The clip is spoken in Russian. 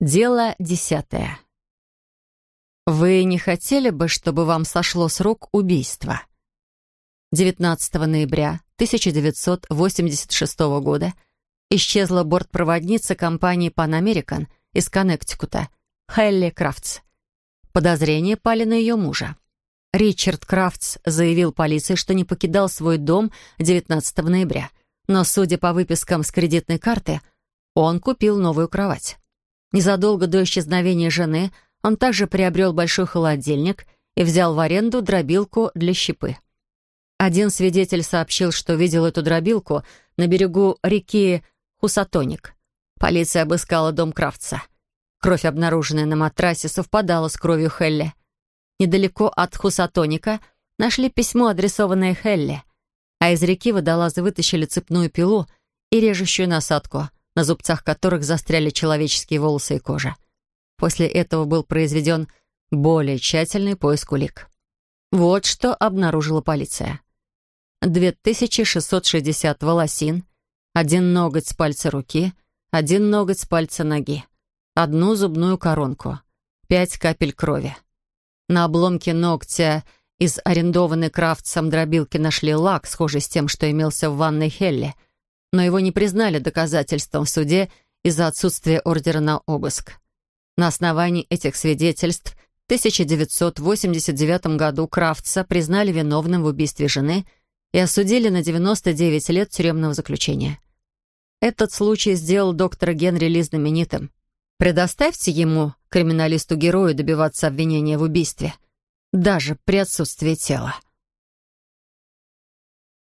Дело десятое. Вы не хотели бы, чтобы вам сошло срок убийства? 19 ноября 1986 года исчезла бортпроводница компании Pan American из Коннектикута Хелли Крафтс. Подозрения пали на ее мужа. Ричард Крафтс заявил полиции, что не покидал свой дом 19 ноября, но, судя по выпискам с кредитной карты, он купил новую кровать. Незадолго до исчезновения жены он также приобрел большой холодильник и взял в аренду дробилку для щепы. Один свидетель сообщил, что видел эту дробилку на берегу реки Хусатоник. Полиция обыскала дом Крафтса. Кровь, обнаруженная на матрасе, совпадала с кровью Хелли. Недалеко от Хусатоника нашли письмо, адресованное Хелли, а из реки водолазы вытащили цепную пилу и режущую насадку — на зубцах которых застряли человеческие волосы и кожа. После этого был произведен более тщательный поиск улик. Вот что обнаружила полиция. 2660 волосин, один ноготь с пальца руки, один ноготь с пальца ноги, одну зубную коронку, пять капель крови. На обломке ногтя из арендованной крафтсом дробилки нашли лак, схожий с тем, что имелся в ванной Хелли — но его не признали доказательством в суде из-за отсутствия ордера на обыск. На основании этих свидетельств в 1989 году Крафтса признали виновным в убийстве жены и осудили на 99 лет тюремного заключения. Этот случай сделал доктора Генри Ли знаменитым. Предоставьте ему, криминалисту-герою, добиваться обвинения в убийстве, даже при отсутствии тела.